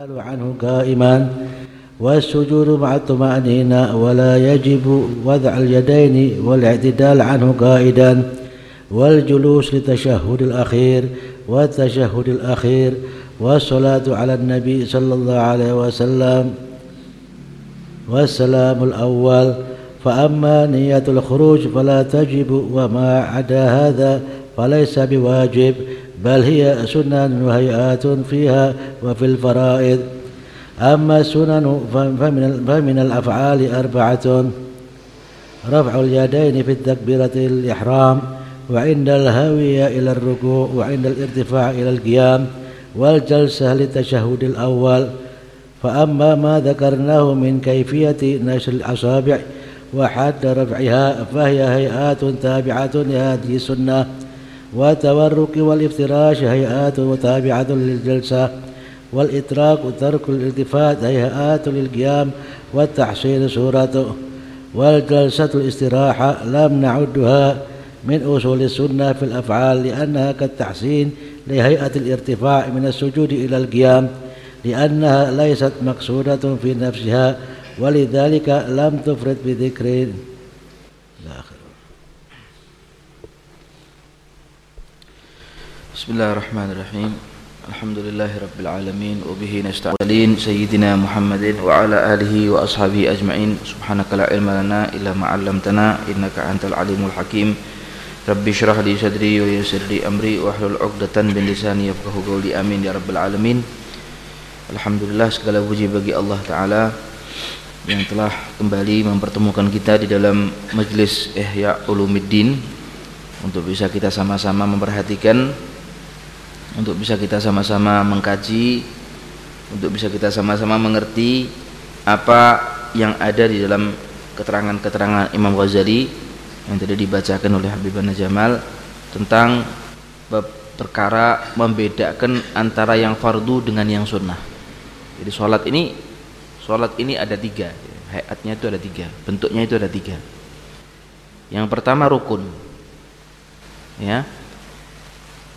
عنه قائما والسجود مع الطمأنينة ولا يجب وضع اليدين والاعتدال عنه قائدا والجلوس للتشهد الأخير والتشهد الأخير والصلاة على النبي صلى الله عليه وسلم والسلام الأول. فأما نية الخروج فلا تجب وما عدا هذا فليس بواجب. بل هي سنن وهيئات فيها وفي الفرائض. أما السنن فمن, فمن الأفعال أربعة رفع اليدين في التكبيرة الإحرام وعند الهوية إلى الركوع وعند الارتفاع إلى القيام والجلسة للتشهد الأول. فأما ما ذكرناه من كيفية نشر الأصابع وحد رفعها فهي هيئات تابعة لهذه السنة. والتورك والإفتراش هيئات تابعة للجلسة والإتراك وترك الالتفات هيئات للقيام والتحصيل صورته والجلسة الاستراحة لم نعدها من أصول السنة في الأفعال لأنها كالتحسين لهيئة الارتفاع من السجود إلى القيام لأنها ليست مقصودة في نفسها ولذلك لم تفرد بذكر بسم الله الرحمن الرحيم الحمد لله رب العالمين وبه نستعين سيدنا محمد وعلى آله وأصحابه أجمعين سبحانك لا علم لنا إلا ما علمتنا إنك أنت العليم الحكيم ربي اشرح لي صدري ويسر لي أمري واحلل عقدة من لساني يفقهوا قولي آمين يا رب العالمين Alhamdulillah segala puji bagi Allah Ta'ala yang telah kembali mempertemukan kita di dalam majlis Ihya Ulumiddin untuk bisa kita sama-sama memperhatikan untuk bisa kita sama-sama mengkaji untuk bisa kita sama-sama mengerti apa yang ada di dalam keterangan-keterangan Imam Ghazali yang tadi dibacakan oleh Habibana Jamal tentang perkara membedakan antara yang fardu dengan yang sunnah. Jadi sholat ini sholat ini ada tiga. Hayatnya itu ada tiga bentuknya itu ada tiga. Yang pertama rukun ya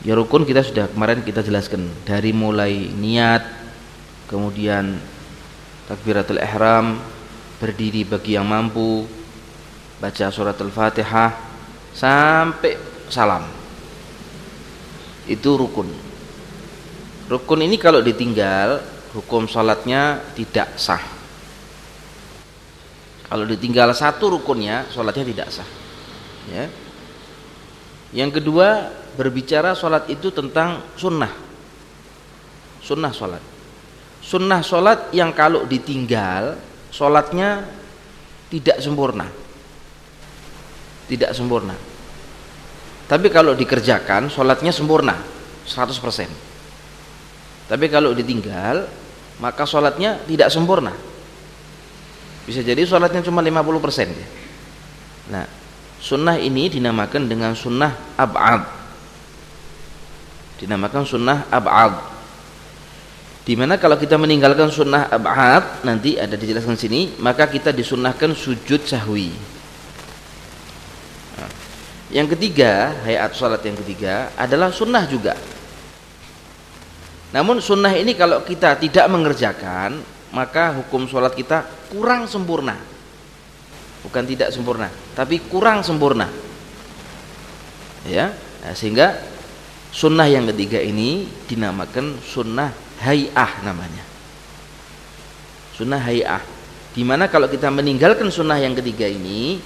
Ya rukun kita sudah kemarin kita jelaskan. Dari mulai niat kemudian takbiratul ihram berdiri bagi yang mampu baca surat al-fatihah sampai salam. Itu rukun. Rukun ini kalau ditinggal hukum sholatnya tidak sah. Kalau ditinggal satu rukunnya sholatnya tidak sah. Ya. Yang kedua berbicara sholat itu tentang sunnah. Sunnah sholat. Sunnah sholat yang kalau ditinggal sholatnya tidak sempurna. Tidak sempurna. Tapi kalau dikerjakan sholatnya sempurna 100% tapi kalau ditinggal maka sholatnya tidak sempurna. Bisa jadi sholatnya cuma 50% nah sunnah ini dinamakan dengan sunnah ab'ad dinamakan sunnah ab'ad. Di mana kalau kita meninggalkan sunnah ab'ad nanti ada dijelaskan sini maka kita disunnahkan sujud sahwi. Nah, yang ketiga hayat salat yang ketiga adalah sunnah juga. Namun sunnah ini kalau kita tidak mengerjakan maka hukum sholat kita kurang sempurna. Bukan tidak sempurna tapi kurang sempurna. Ya nah, sehingga Sunnah yang ketiga ini dinamakan sunnah hayah namanya. Sunnah hayah. Di mana kalau kita meninggalkan sunnah yang ketiga ini,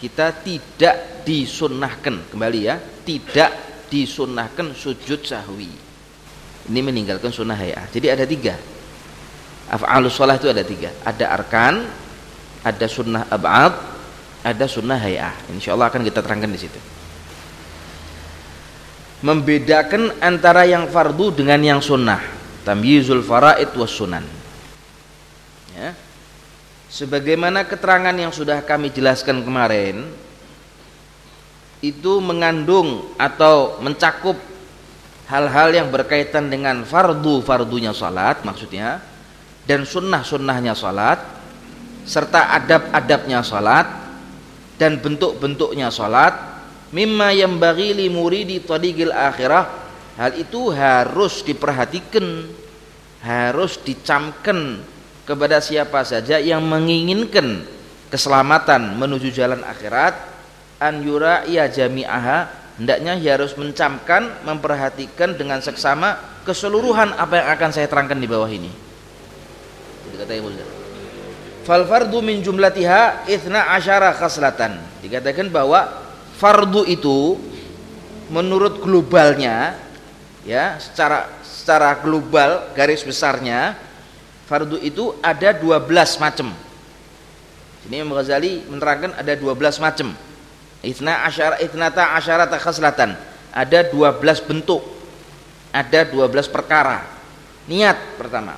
kita tidak disunnahkan kembali ya, tidak disunnahkan sujud sahwi. Ini meninggalkan sunnah hayah. Jadi ada tiga. Af'alus sholah itu ada tiga. Ada arkan, ada sunnah ab'ad, ada sunnah hayah. Insya Allah akan kita terangkan di situ membedakan antara yang fardu dengan yang sunnah. Tamyizul faraid was sunan. Ya. Sebagaimana keterangan yang sudah kami jelaskan kemarin itu mengandung atau mencakup hal-hal yang berkaitan dengan fardu fardunya salat maksudnya dan sunnah sunnahnya salat serta adab adabnya salat dan bentuk bentuknya salat mimma yang bagi li muridi tadiqil akhirah. Hal itu harus diperhatikan harus dicamkan kepada siapa saja yang menginginkan keselamatan menuju jalan akhirat. An yura ya jami'aha hendaknya harus mencamkan memperhatikan dengan seksama keseluruhan apa yang akan saya terangkan di bawah ini. Kata Ibu fal fardu min jumlatiha ithna asyara khaslatan. Dikatakan bahwa fardu itu menurut globalnya ya secara secara global garis besarnya fardu itu ada 12 macam ini Imam Ghazali menerangkan ada 12 macam Ithna asyara ithnata asyarata khaslatan. Ada 12 bentuk. Ada 12 perkara. Niat pertama.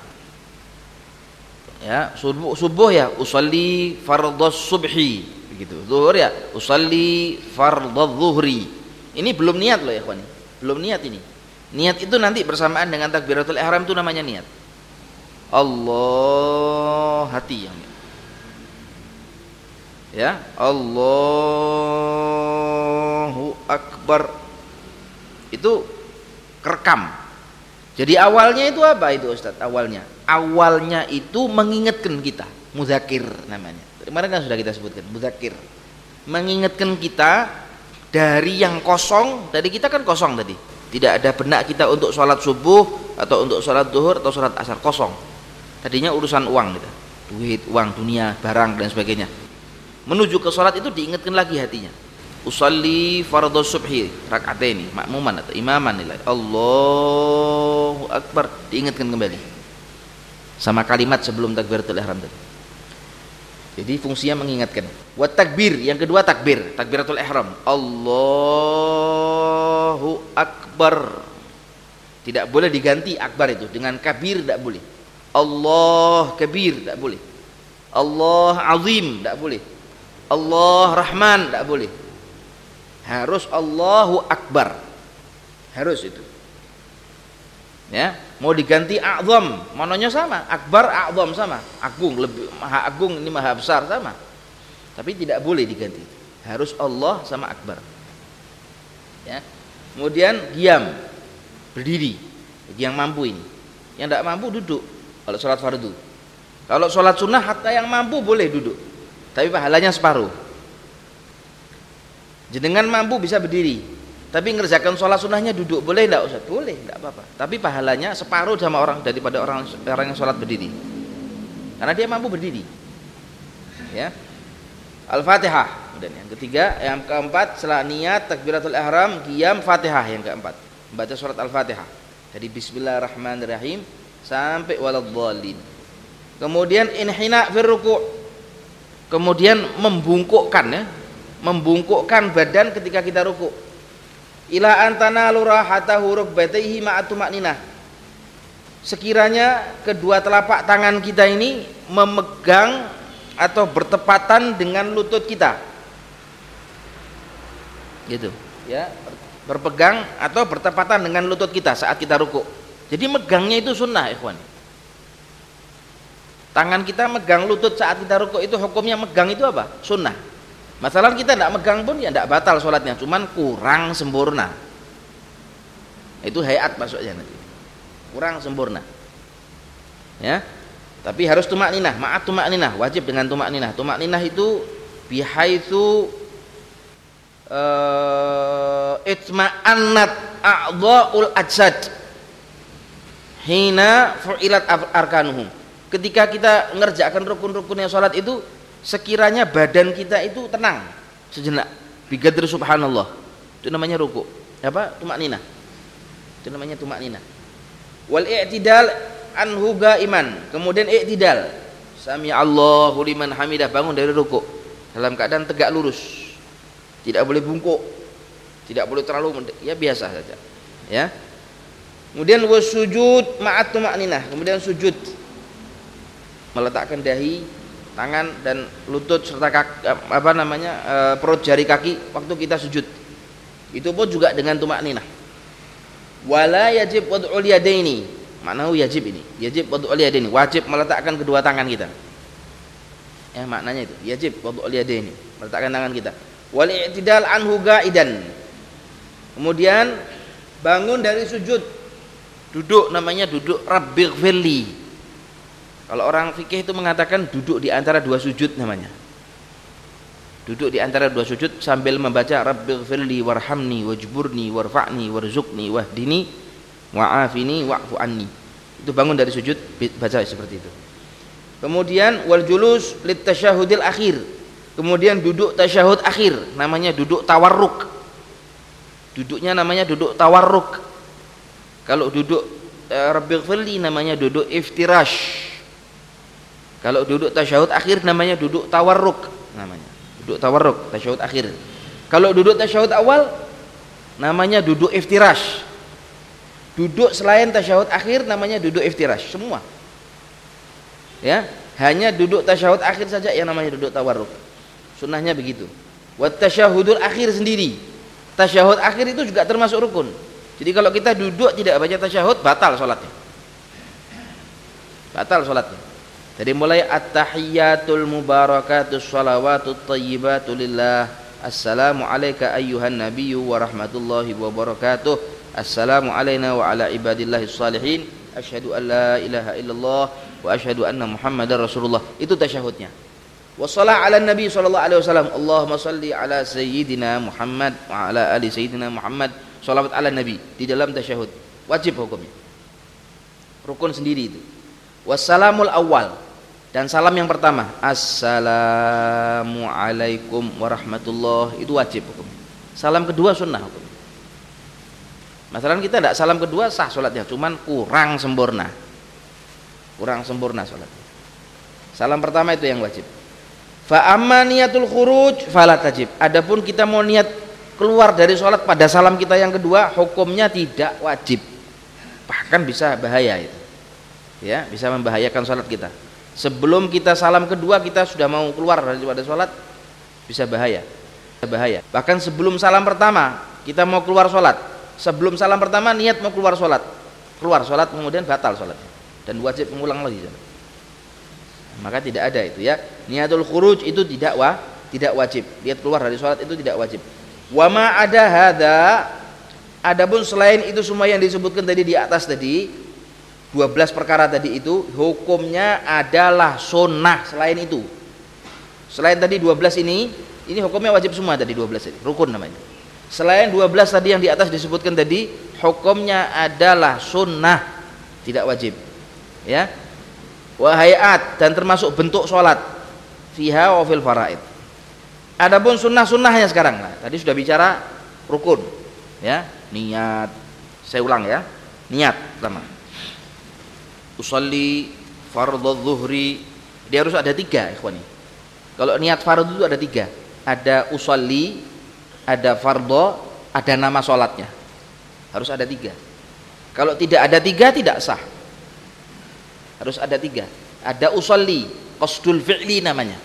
Ya, subuh subuh ya usalli fardhus subhi begitu. Zuhur ya usalli fardhuz zuhri. Ini belum niat loh ya kawan. Belum niat ini. Niat itu nanti bersamaan dengan takbiratul ihram itu namanya niat. Allah hati yang ya Allahu Akbar itu kerekam jadi awalnya itu apa itu Ustadz awalnya awalnya itu mengingatkan kita muzakir namanya kemarin kan sudah kita sebutkan muzakir mengingatkan kita dari yang kosong tadi kita kan kosong tadi. Tidak ada benak kita untuk sholat subuh atau untuk sholat duhur atau sholat asar kosong. Tadinya urusan uang gitu. Duit uang dunia barang dan sebagainya. Menuju ke sholat itu diingatkan lagi hatinya. Usalli fardhu subhi ini makmuman atau imaman nilai. Allahu akbar diingatkan kembali. Sama kalimat sebelum takbiratul ihram tadi jadi fungsinya mengingatkan. Wa takbir yang kedua takbir takbiratul ihram. Allahu akbar. Tidak boleh diganti akbar itu. Dengan kabir tidak boleh. Allah kabir tidak boleh. Allah azim tidak boleh. Allah Rahman tidak boleh. Harus Allahu Akbar. Harus itu. Ya mau diganti a'zam. Mananya sama. Akbar a'zam sama. Agung lebih maha agung ini maha besar sama. Tapi tidak boleh diganti. Harus Allah sama akbar. Ya. Kemudian diam berdiri. Bagi yang mampu ini. Yang tidak mampu duduk. Kalau sholat fardu. Kalau sholat sunnah hatta yang mampu boleh duduk. Tapi pahalanya separuh. Jenengan mampu bisa berdiri tapi ngerjakan sholat sunnahnya duduk boleh tidak Ustaz? boleh tidak apa-apa. Tapi pahalanya separuh sama orang daripada orang orang yang sholat berdiri. Karena dia mampu berdiri. Ya. Al-Fatihah dan yang ketiga yang keempat setelah niat takbiratul ihram qiyam Fatihah yang keempat. Membaca surat Al-Fatihah. Dari bismillahirrahmanirrahim sampai waladhdallin kemudian inhina fir ruku' kemudian membungkukkan ya. Membungkukkan badan ketika kita ruku ila antana lurahata huruf bataihi ma'atu makninah sekiranya kedua telapak tangan kita ini memegang atau bertepatan dengan lutut kita. Gitu ya. Berpegang atau bertepatan dengan lutut kita saat kita ruku. Jadi megangnya itu sunnah ikhwan. Tangan kita megang lutut saat kita rukuk itu hukumnya megang itu apa? Sunnah masalah kita tidak megang pun ya tidak batal sholatnya cuman kurang sempurna. Itu hayat maksudnya nanti. Kurang sempurna. Ya? Tapi harus tumak ninah. Maaf tumak ninah. Wajib dengan tumak ninah. Tumak ninah itu bihaitsu uh, itma'annat a'dha'ul ajsad. Hina fu'ilat arkanuhum ketika kita mengerjakan rukun-rukun yang sholat itu sekiranya badan kita itu tenang. Sejenak. Bigadri subhanallah. Itu namanya ruku. Apa? Tumak nina. Itu namanya tumak nina. Wal i'tidal anhu iman kemudian i'tidal. Sami Allahu liman hamidah. Bangun dari ruku. Dalam keadaan tegak lurus. Tidak boleh bungkuk. Tidak boleh terlalu ya biasa saja. Ya. Kemudian wasujud ma'at tumak nina. Kemudian sujud. Meletakkan dahi tangan dan lutut serta kaki, apa namanya e, perut jari kaki waktu kita sujud. Itu pun juga dengan tumak ninah. Wala yajib wad'ul yadaini. Makna yajib ini. Yajib wad'ul yadaini. Wajib meletakkan kedua tangan kita. Ya maknanya itu. Yajib wad'ul yadaini. Meletakkan tangan kita. Wal i'tidal anhu ga'idan. Kemudian bangun dari sujud. Duduk namanya duduk rabbighfirli. Kalau orang fikih itu mengatakan duduk di antara dua sujud namanya. Duduk di antara dua sujud sambil membaca rabbighfirli warhamni wajburni warfa'ni warzuqni wahdini wa'afini wa'fu anni. Itu bangun dari sujud baca seperti itu. Kemudian wal julus lit tasyahudil akhir. Kemudian duduk tasyahud akhir namanya duduk tawarruk. Duduknya namanya duduk tawarruk. Kalau duduk e, rabbighfirli namanya duduk iftirash kalau duduk tasyahud akhir namanya duduk tawarruk namanya. Duduk tawarruk, tasyahud akhir. Kalau duduk tasyahud awal namanya duduk iftirash. Duduk selain tasyahud akhir namanya duduk iftirash, semua. Ya, hanya duduk tasyahud akhir saja yang namanya duduk tawarruk. Sunnahnya begitu. Wat tasyahudul akhir sendiri. Tasyahud akhir itu juga termasuk rukun. Jadi kalau kita duduk tidak baca tasyahud batal salatnya. Batal salatnya. Jadi mulai at-tahiyyatul mubarakatus salawatut thayyibatu lillah. Assalamu alayka ayyuhan nabiyyu wa rahmatullahi wa barakatuh. Assalamu alayna wa ala ibadillahi salihin. Asyhadu an la ilaha illallah wa asyhadu anna Muhammadar Rasulullah. Itu tasyahudnya. Wassalah ala Nabi sallallahu alaihi wasallam. Allahumma salli ala sayyidina Muhammad wa ala ali sayyidina Muhammad. Salawat ala Nabi di dalam tasyahud. Wajib hukumnya. Rukun sendiri itu. Wassalamul awal dan salam yang pertama Assalamualaikum warahmatullah itu wajib hukum. Salam kedua sunnah hukum. Masalah kita tidak salam kedua sah sholatnya, cuman kurang sempurna. Kurang sempurna sholatnya. Salam pertama itu yang wajib. Fa amma niyatul khuruj fala tajib. Adapun kita mau niat keluar dari sholat pada salam kita yang kedua, hukumnya tidak wajib. Bahkan bisa bahaya itu ya bisa membahayakan sholat kita sebelum kita salam kedua kita sudah mau keluar daripada sholat bisa bahaya bahaya. Bahkan sebelum salam pertama kita mau keluar sholat. Sebelum salam pertama niat mau keluar sholat. Keluar sholat kemudian batal sholat. Dan wajib mengulang lagi. Maka tidak ada itu ya. Niatul khuruj itu tidak wa tidak wajib. Niat keluar dari sholat itu tidak wajib. Wama ada hada adapun selain itu semua yang disebutkan tadi di atas tadi 12 perkara tadi itu hukumnya adalah sunnah selain itu. Selain tadi 12 ini ini hukumnya wajib semua tadi 12 ini rukun namanya. Selain 12 tadi yang di atas disebutkan tadi hukumnya adalah sunnah tidak wajib. Ya. Wahayat dan termasuk bentuk sholat fiha wa fil faraid. Adapun sunnah-sunnahnya sekarang nah, tadi sudah bicara rukun ya. Niat saya ulang ya. Niat pertama usalli fardhu zuhri. Dia harus ada tiga ikhwani. Kalau niat fardhu itu ada tiga. Ada usalli ada fardhu ada nama sholatnya. Harus ada tiga. Kalau tidak ada tiga tidak sah. Harus ada tiga. Ada usalli qasdul fi'li namanya.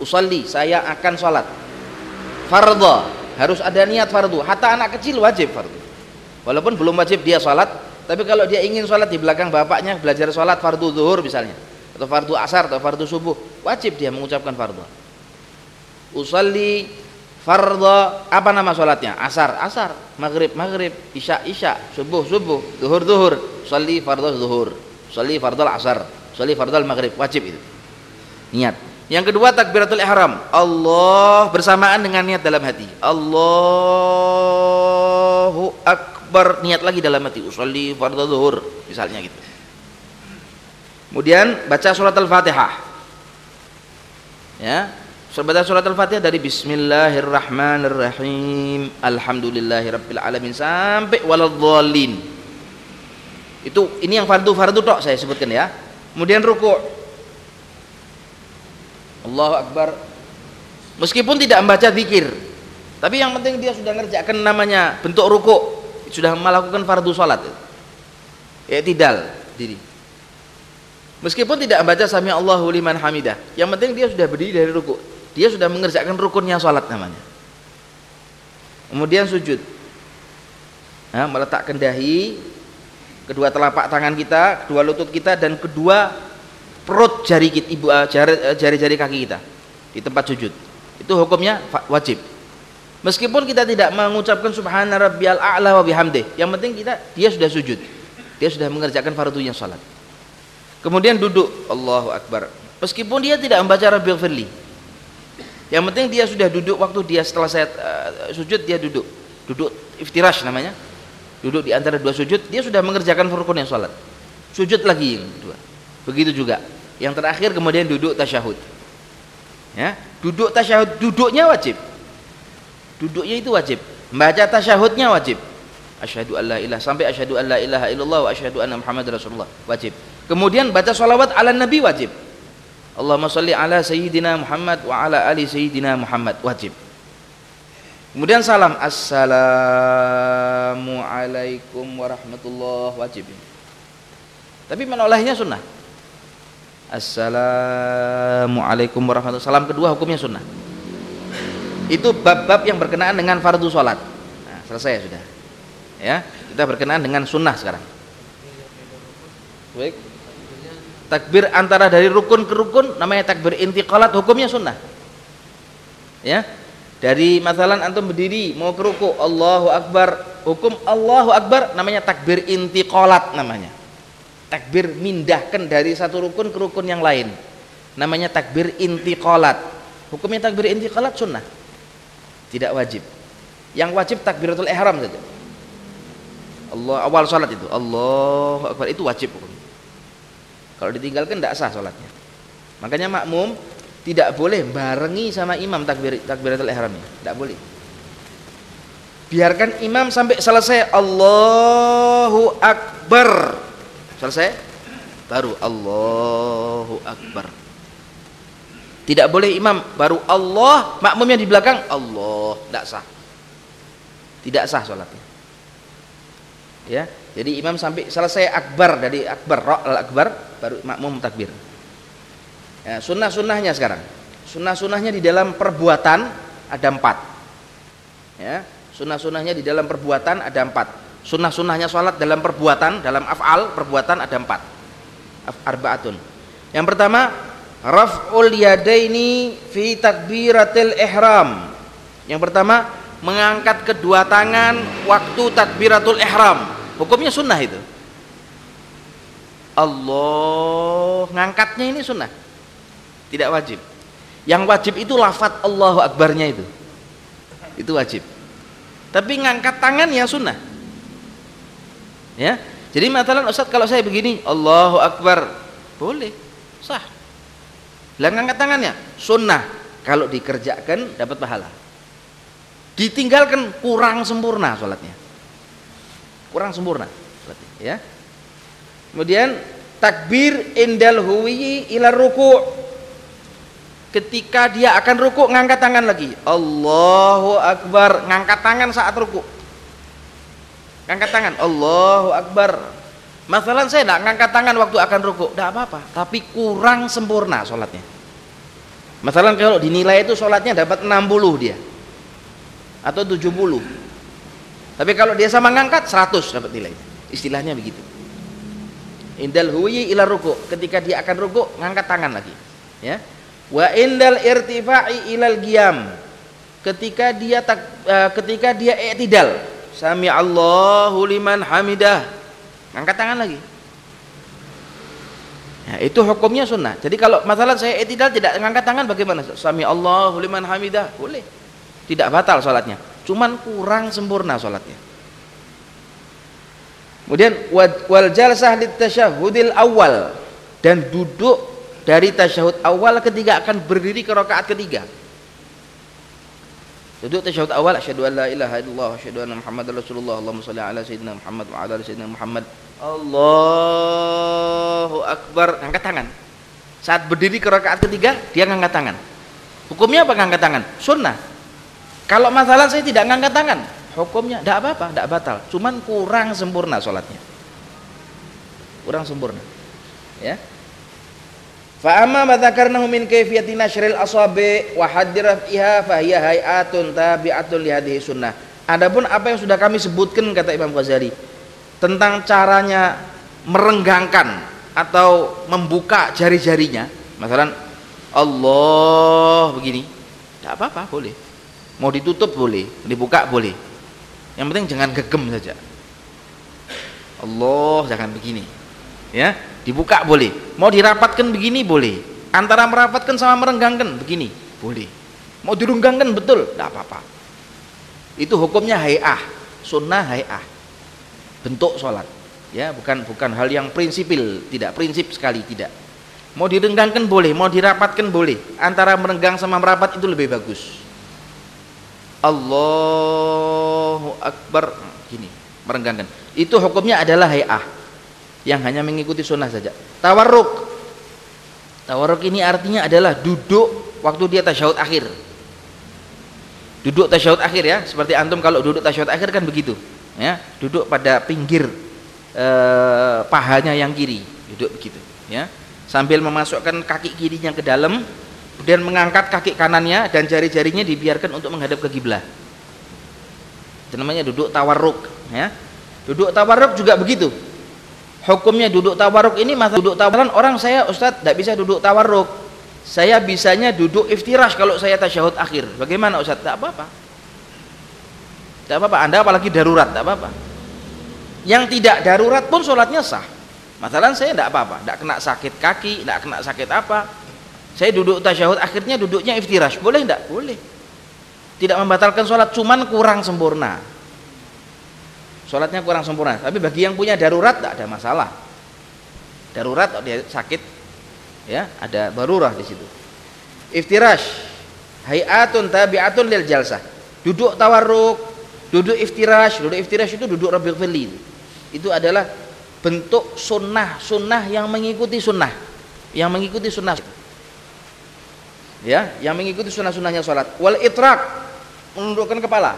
Usalli saya akan sholat. Fardhu harus ada niat fardhu. Hatta anak kecil wajib fardhu. Walaupun belum wajib dia sholat tapi kalau dia ingin sholat di belakang bapaknya belajar sholat fardu zuhur misalnya atau fardu asar atau fardu subuh wajib dia mengucapkan fardu. Usalli fardu apa nama sholatnya? Asar. Asar. Maghrib maghrib. Isya isya. Subuh subuh. Zuhur zuhur. Usalli fardu zuhur. Usalli fardu asar. Usalli fardu maghrib. Wajib itu. Niat. Yang kedua takbiratul ihram. Allah bersamaan dengan niat dalam hati. Allahu akbar akbar niat lagi dalam hati usolli fardhu zuhur misalnya gitu. Kemudian baca surat al-fatihah. Ya baca surat al-fatihah dari bismillahirrahmanirrahim. Alhamdulillahirabbil alamin sampai waladhdallin itu ini yang fardu fardu tok saya sebutkan ya. Kemudian ruku. Allahu akbar. Meskipun tidak membaca zikir tapi yang penting dia sudah ngerjakan namanya bentuk ruku sudah melakukan fardu salat ya tidal diri. Meskipun tidak membaca sami Allahu liman hamidah. Yang penting dia sudah berdiri dari ruku. Dia sudah mengerjakan rukunnya salat namanya. Kemudian sujud. Nah, meletakkan dahi kedua telapak tangan kita kedua lutut kita dan kedua perut eh, eh, jari-jari kaki kita di tempat sujud. Itu hukumnya wajib Meskipun kita tidak mengucapkan subhana rabbiyal a'la wa bihamdih, yang penting kita dia sudah sujud. dia sudah mengerjakan fardunya salat. Kemudian duduk Allahu Akbar. Meskipun dia tidak membaca Rabbil Firli yang penting dia sudah duduk waktu dia setelah saya uh, sujud dia duduk. Duduk iftirash namanya. Duduk di antara dua sujud dia sudah mengerjakan yang salat. Sujud lagi yang kedua. Begitu juga. Yang terakhir kemudian duduk tasyahud. Ya duduk tasyahud duduknya wajib duduknya itu wajib. Membaca tasyahudnya wajib. Asyhadu alla ilaha sampai asyhadu alla ilaha illallah wa asyhadu anna muhammad rasulullah. Wajib. Kemudian baca salawat ala nabi wajib. Allahumma salli ala sayyidina Muhammad wa ala ali sayyidina Muhammad. Wajib. Kemudian salam. Assalamu alaikum warahmatullah wajib. Tapi menolehnya sunnah. Assalamualaikum warahmatullahi wabarakatuh. Salam kedua hukumnya sunnah. Itu bab-bab yang berkenaan dengan fardu sholat. Nah, selesai sudah. Ya, kita berkenaan dengan sunnah sekarang. Baik. Takbir antara dari rukun ke rukun namanya takbir intiqalat hukumnya sunnah. Ya. Dari masalah antum berdiri mau ke ruku Allahu Akbar hukum Allahu Akbar namanya takbir intiqalat namanya takbir mindahkan dari satu rukun ke rukun yang lain namanya takbir intiqalat hukumnya takbir intiqalat sunnah tidak wajib. Yang wajib takbiratul ihram saja. Allah awal salat itu. Allah akbar. Itu wajib kalau ditinggalkan tidak sah salatnya. Makanya makmum tidak boleh barengi sama imam takbir takbiratul ihramnya tidak boleh. Biarkan imam sampai selesai. Allahu akbar. Selesai? Baru Allahu Akbar. Tidak boleh imam baru Allah, makmumnya di belakang Allah, tidak sah. Tidak sah sholatnya. Ya, jadi imam sampai selesai akbar dari akbar, al akbar, baru makmum takbir. Ya, sunnah sunnahnya sekarang. Sunnah sunnahnya di dalam perbuatan ada empat. Ya, sunnah sunnahnya di dalam perbuatan ada empat sunnah-sunnahnya sholat dalam perbuatan dalam af'al perbuatan ada empat arbaatun yang pertama raf'ul yadaini fi takbiratil ihram. Yang pertama mengangkat kedua tangan waktu takbiratul ihram. Hukumnya sunnah itu. Allah ngangkatnya ini sunnah. Tidak wajib. Yang wajib itu lafat Allahu Akbarnya itu. Itu wajib. Tapi ngangkat tangan ya sunnah. Ya? Jadi matalan Ustaz kalau saya begini Allahu Akbar. Boleh. Sah lah ngangkat tangannya. Sunnah. Kalau dikerjakan dapat pahala. Ditinggalkan kurang sempurna sholatnya. Kurang sempurna sholatnya, ya. Kemudian takbir indal huwi ila ruku. Ketika dia akan ruku ngangkat tangan lagi. Allahu Akbar. Ngangkat tangan saat ruku. Angkat tangan, Allahu Akbar. Masalah saya tidak ngangkat tangan waktu akan rukuk, tidak apa-apa, tapi kurang sempurna sholatnya. Masalah kalau dinilai itu sholatnya dapat 60 dia, atau 70. Tapi kalau dia sama ngangkat 100 dapat nilai. Istilahnya begitu. Indal huwi ila ruku, ketika dia akan rukuk ngangkat tangan lagi. Ya. Wa indal irtifa'i ilal giam, ketika dia tak, uh, ketika dia i'tidal, Sami Allahu liman hamidah. Angkat tangan lagi. Ya, itu hukumnya sunnah. Jadi kalau masalah saya etidal tidak mengangkat tangan bagaimana? Sami Allahu liman hamidah. Boleh. Tidak batal sholatnya. Cuman kurang sempurna sholatnya. Kemudian wal jalsah tasyahudil awal dan duduk dari tasyahud awal ketika akan berdiri ke rakaat ketiga. Duduk tasyahud awal asyhadu an la ilaha illallah asyhadu anna muhammadar rasulullah Allahumma shalli ala sayyidina Muhammad wa ala sayyidina Muhammad. Allahu akbar. Angkat tangan. Saat berdiri ke rakaat ketiga, dia ngangkat tangan. Hukumnya apa ngangkat tangan? Sunnah. Kalau masalah saya tidak ngangkat tangan, hukumnya tidak apa-apa, tidak batal. Cuman kurang sempurna sholatnya. Kurang sempurna. Ya. Fa amma ma dzakarnahu min kayfiyati nashril asabi wa hadir fiha fa hiya hay'atun tabi'atun li sunnah. Adapun apa yang sudah kami sebutkan kata Imam Ghazali tentang caranya merenggangkan atau membuka jari-jarinya, misalnya Allah begini, tidak apa-apa boleh. Mau ditutup boleh, dibuka boleh. Yang penting jangan gegem saja. Allah jangan begini. Ya dibuka boleh. Mau dirapatkan begini boleh. Antara merapatkan sama merenggangkan begini boleh. Mau direnggangkan betul. Tidak apa-apa. Itu hukumnya hayah sunnah hayah bentuk sholat ya bukan bukan hal yang prinsipil. Tidak prinsip sekali tidak. Mau direnggangkan boleh mau dirapatkan boleh. Antara merenggang sama merapat itu lebih bagus. Allahu Akbar. Gini merenggangkan. Itu hukumnya adalah hayah yang hanya mengikuti sunnah saja. Tawarruk. Tawarruk ini artinya adalah duduk waktu dia tasyahud akhir. Duduk tasyahud akhir ya. Seperti antum kalau duduk tasyahud akhir kan begitu ya duduk pada pinggir eh, pahanya yang kiri duduk begitu ya. Sambil memasukkan kaki kirinya ke dalam dan mengangkat kaki kanannya dan jari-jarinya dibiarkan untuk menghadap ke kiblat. Itu namanya duduk tawarruk ya. Duduk tawarruk juga begitu. Hukumnya duduk tawarruk ini masa duduk tawaran orang saya Ustadz tidak bisa duduk tawarruk. Saya bisanya duduk iftirash kalau saya tasyahud akhir. Bagaimana Ustadz tidak apa-apa tidak apa-apa anda apalagi darurat tidak apa-apa yang tidak darurat pun sholatnya sah Masalah saya tidak apa-apa, tidak kena sakit kaki, tidak kena sakit apa. Saya duduk tasyahud akhirnya duduknya iftirash, boleh tidak? Boleh. Tidak membatalkan sholat, cuman kurang sempurna. Sholatnya kurang sempurna. Tapi bagi yang punya darurat tidak ada masalah. Darurat dia sakit, ya ada barurah di situ. Iftirash, hayatun tabiatun lil jalsah. Duduk tawarruk, duduk iftirash, duduk iftirash itu duduk rabiul fili. Itu adalah bentuk sunnah. Sunnah yang mengikuti sunnah. Yang mengikuti sunnah. Ya yang mengikuti sunnah sunnahnya sholat. Wal itrak. Menundukkan kepala.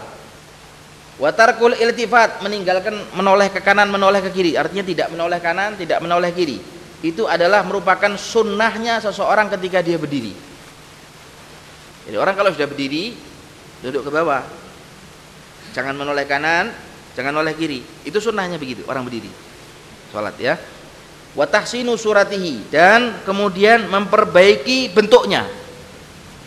Watarkul iltifat. Meninggalkan menoleh ke kanan menoleh ke kiri. Artinya tidak menoleh kanan tidak menoleh kiri. Itu adalah merupakan sunnahnya seseorang ketika dia berdiri. Jadi orang kalau sudah berdiri duduk ke bawah jangan menoleh kanan jangan menoleh kiri. Itu sunnahnya begitu orang berdiri. Salat ya. Wa tahsinu suratihi dan kemudian memperbaiki bentuknya.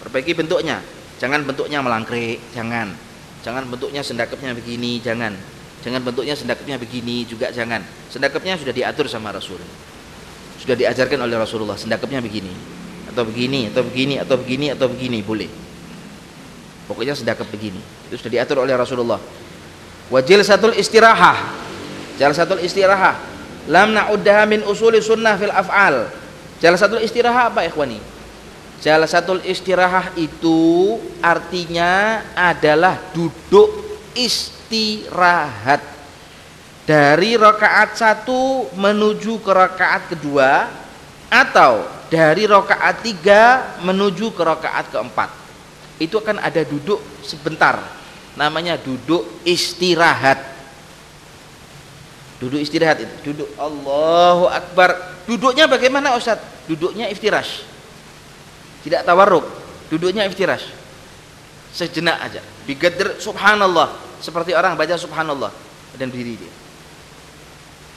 Perbaiki bentuknya. Jangan bentuknya melangkrik jangan. Jangan bentuknya sendakepnya begini jangan. Jangan bentuknya sendakepnya begini juga jangan. Sendakepnya sudah diatur sama Rasul. Sudah diajarkan oleh Rasulullah sendakepnya begini atau begini atau begini atau begini atau begini boleh pokoknya sedakep begini itu sudah diatur oleh Rasulullah. Wajil satu istirahah. Jalan satu istirahah. Lam na'uddaha min usuli sunnah fil af'al. Satu istirahat apa ikhwani? Satu istirahat itu artinya adalah duduk istirahat. Dari rakaat satu menuju ke rakaat kedua atau dari rakaat tiga menuju ke rakaat keempat itu akan ada duduk sebentar. Namanya duduk istirahat. Duduk istirahat itu duduk Allahu Akbar. Duduknya bagaimana Ustaz? Duduknya iftirash. Tidak tawarruk. Duduknya iftirash. Sejenak aja. Bigadr subhanallah. Seperti orang baca subhanallah dan berdiri dia.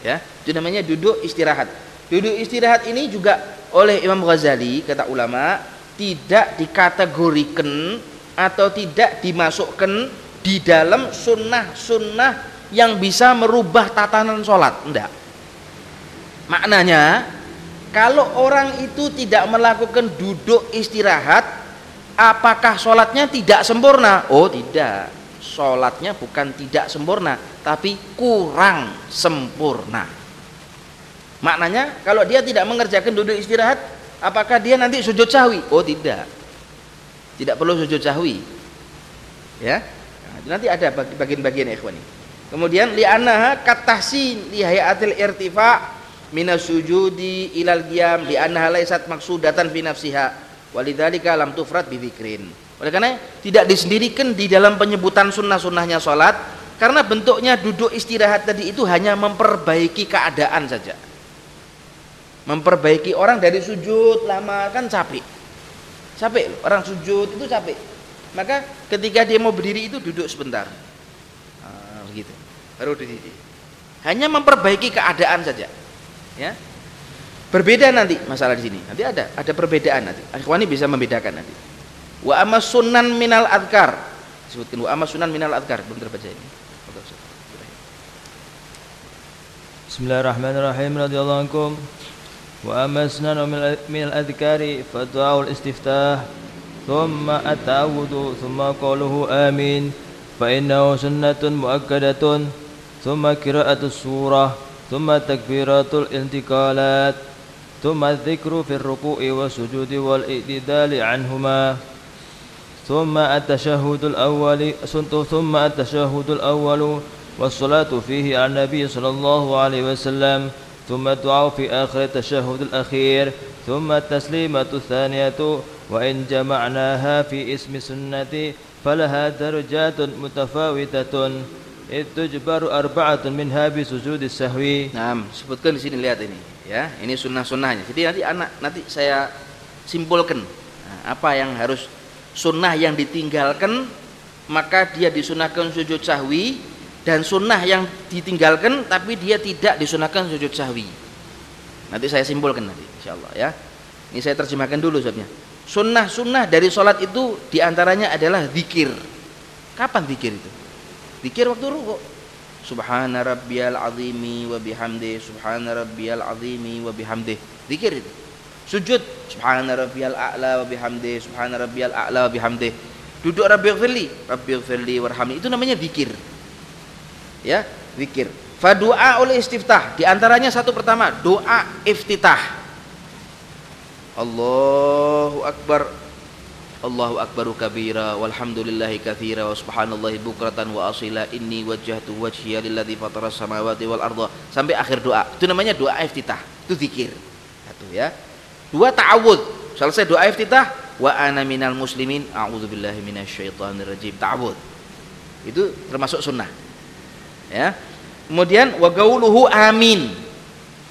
Ya itu namanya duduk istirahat. Duduk istirahat ini juga oleh Imam Ghazali kata ulama tidak dikategorikan atau tidak dimasukkan di dalam sunnah-sunnah yang bisa merubah tatanan sholat. Enggak. Maknanya kalau orang itu tidak melakukan duduk istirahat apakah sholatnya tidak sempurna? Oh tidak. Sholatnya bukan tidak sempurna tapi kurang sempurna. Maknanya kalau dia tidak mengerjakan duduk istirahat apakah dia nanti sujud sahwi? Oh tidak. Tidak perlu sujud sahwi. Ya? Nah, nanti ada bagian-bagian ikhwani. Kemudian li'annaha katahsin li hayatil irtifa minas sujudi ilal qiyam. Li'annaha laysat maksudatan fi nafsiha. Walidzalika lam tufrad bi dzikrin. Oleh karena tidak disendirikan di dalam penyebutan sunnah-sunnahnya sholat karena bentuknya duduk istirahat tadi itu hanya memperbaiki keadaan saja memperbaiki orang dari sujud. Lama kan capek. Capek loh. orang sujud itu capek. Maka ketika dia mau berdiri itu duduk sebentar. Nah, begitu. Baru berdiri. Hanya memperbaiki keadaan saja. Ya. Berbeda nanti masalah di sini. Nanti ada ada perbedaan nanti. Akhwani bisa membedakan nanti. Wa amma sunan minal adkar disebutkan wa amma sunan minal adkar belum terbaca ini. Bismillahirrahmanirrahim. Radhiyallahu anhu وأما السنن من الأذكار فدعاء الاستفتاح ثم التعوذ ثم قوله آمين فإنه سنة مؤكدة ثم قراءة السورة ثم تكبيرات الانتقالات ثم الذكر في الركوع والسجود والإعتدال عنهما ثم التشهد الأول ثم التشهد الأول والصلاة فيه على النبي صلى الله عليه وسلم. ثم الدعاء في آخر التشهد الأخير ثم التسليمة الثانية وإن جمعناها في اسم السنة فلها درجات متفاوتة إذ تجبر أربعة منها بسجود السهو Nah, sebutkan di sini lihat ini ya. Ini sunnah-sunnahnya. Jadi nanti anak nanti saya simpulkan nah, apa yang harus sunnah yang ditinggalkan maka dia disunahkan sujud sahwi dan sunnah yang ditinggalkan tapi dia tidak disunahkan sujud sahwi. Nanti saya simpulkan nanti insyaallah ya. Ini saya terjemahkan dulu sebabnya. Sunnah-sunnah dari sholat itu di antaranya adalah zikir. Kapan zikir itu? Zikir waktu rukuk. Subhana rabbiyal azimi wa bihamdi Subhana rabbiyal azimi wa bihamdi Zikir itu. Sujud Subhana rabbiyal a'la wa bihamdi Subhana rabbiyal a'la wa bihamdi Duduk rabbighfirli, rabbighfirli warhamni. Itu namanya zikir ya zikir. Fa doa oleh istiftah. Di antaranya satu pertama doa iftitah. Allahu akbar. Allahu akbaru kabira. Walhamdulillahi kathira. Wa subhanallahi bukratan wa asila. Inni wajjahtu wajhiya lilladzi fatara samawati wal arda. Sampai akhir doa itu namanya doa iftitah. Itu zikir. Satu ya. Dua ta'awud selesai doa iftitah wa ana minal muslimin. A'udzubillahi minasyaitonir rajim ta'awud itu termasuk sunnah ya. Kemudian wa gauluhu amin.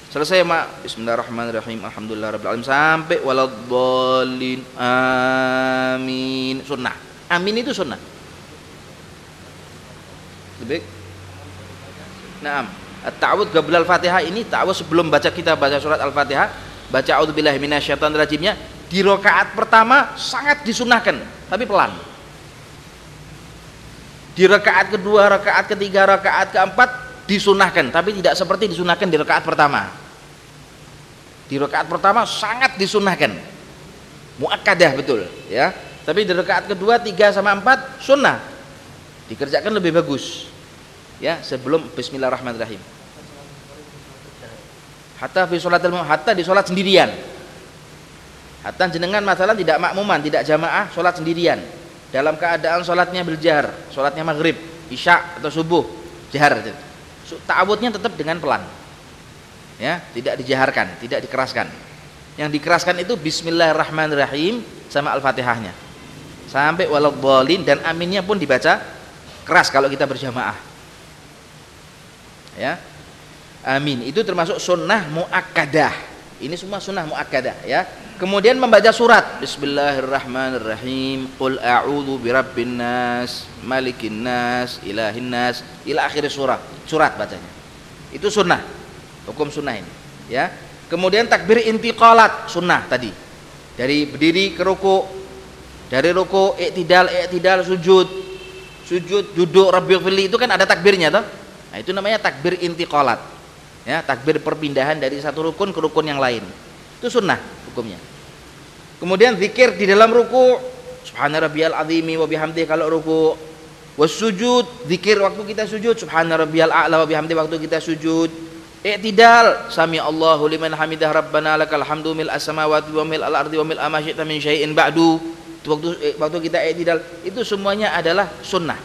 Selesai mak. Bismillahirrahmanirrahim. Alhamdulillah rabbil alamin. Sampai waladhdallin. Amin. Sunnah. Amin itu sunnah. Lebih. Naam. At-ta'awud qabla al-Fatihah ini ta'awud sebelum baca kita baca surat Al-Fatihah baca a'udzubillahi minasyaitonir rajimnya di rakaat pertama sangat disunahkan tapi pelan di rakaat kedua, rakaat ketiga, rakaat keempat disunahkan, tapi tidak seperti disunahkan di rakaat pertama. Di rakaat pertama sangat disunahkan, muakkadah betul, ya. Tapi di rakaat kedua, tiga sama empat sunnah, dikerjakan lebih bagus, ya. Sebelum Bismillahirrahmanirrahim. Hatta fi sholatil hatta di sholat sendirian. Hatta jenengan masalah tidak makmuman, tidak jamaah, sholat sendirian dalam keadaan sholatnya berjahar sholatnya maghrib isya atau subuh jahar ta'awudnya tetap dengan pelan. Ya tidak dijaharkan tidak dikeraskan. Yang dikeraskan itu bismillahirrahmanirrahim sama al-fatihahnya. Sampai waladhdallin dan aminnya pun dibaca keras kalau kita berjamaah. Ya. Amin. Itu termasuk sunnah muakkadah. Ini semua sunnah muakkadah ya Kemudian membaca surat. Bismillahirrahmanirrahim. Qul a'udhu birabbin nas Malikin nas Ilahin nas. Ila akhir surah. Surat bacanya. Itu sunnah. Hukum sunnah ini. Ya. Kemudian takbir intiqalat. Sunnah tadi. Dari berdiri ke ruku. Dari ruku Iktidal Iktidal sujud. Sujud Duduk Rabbil fili Itu kan ada takbirnya toh. Nah itu namanya takbir intiqalat. Ya takbir perpindahan dari satu rukun ke rukun yang lain Itu sunnah hukumnya. Kemudian zikir di dalam ruku. Subhana rabbiyal azimi wa bihamdi kalau ruku. Was sujud zikir waktu kita sujud. Subhana rabbiyal a'la wa bihamdi waktu kita sujud. I'tidal sami Allahu liman hamidah rabbana lakal hamdu mil as-samawati wa mil al-ardi wa mil ma syi'ta min syai'in ba'du. Waktu eh, waktu kita i'tidal. Itu semuanya adalah sunnah.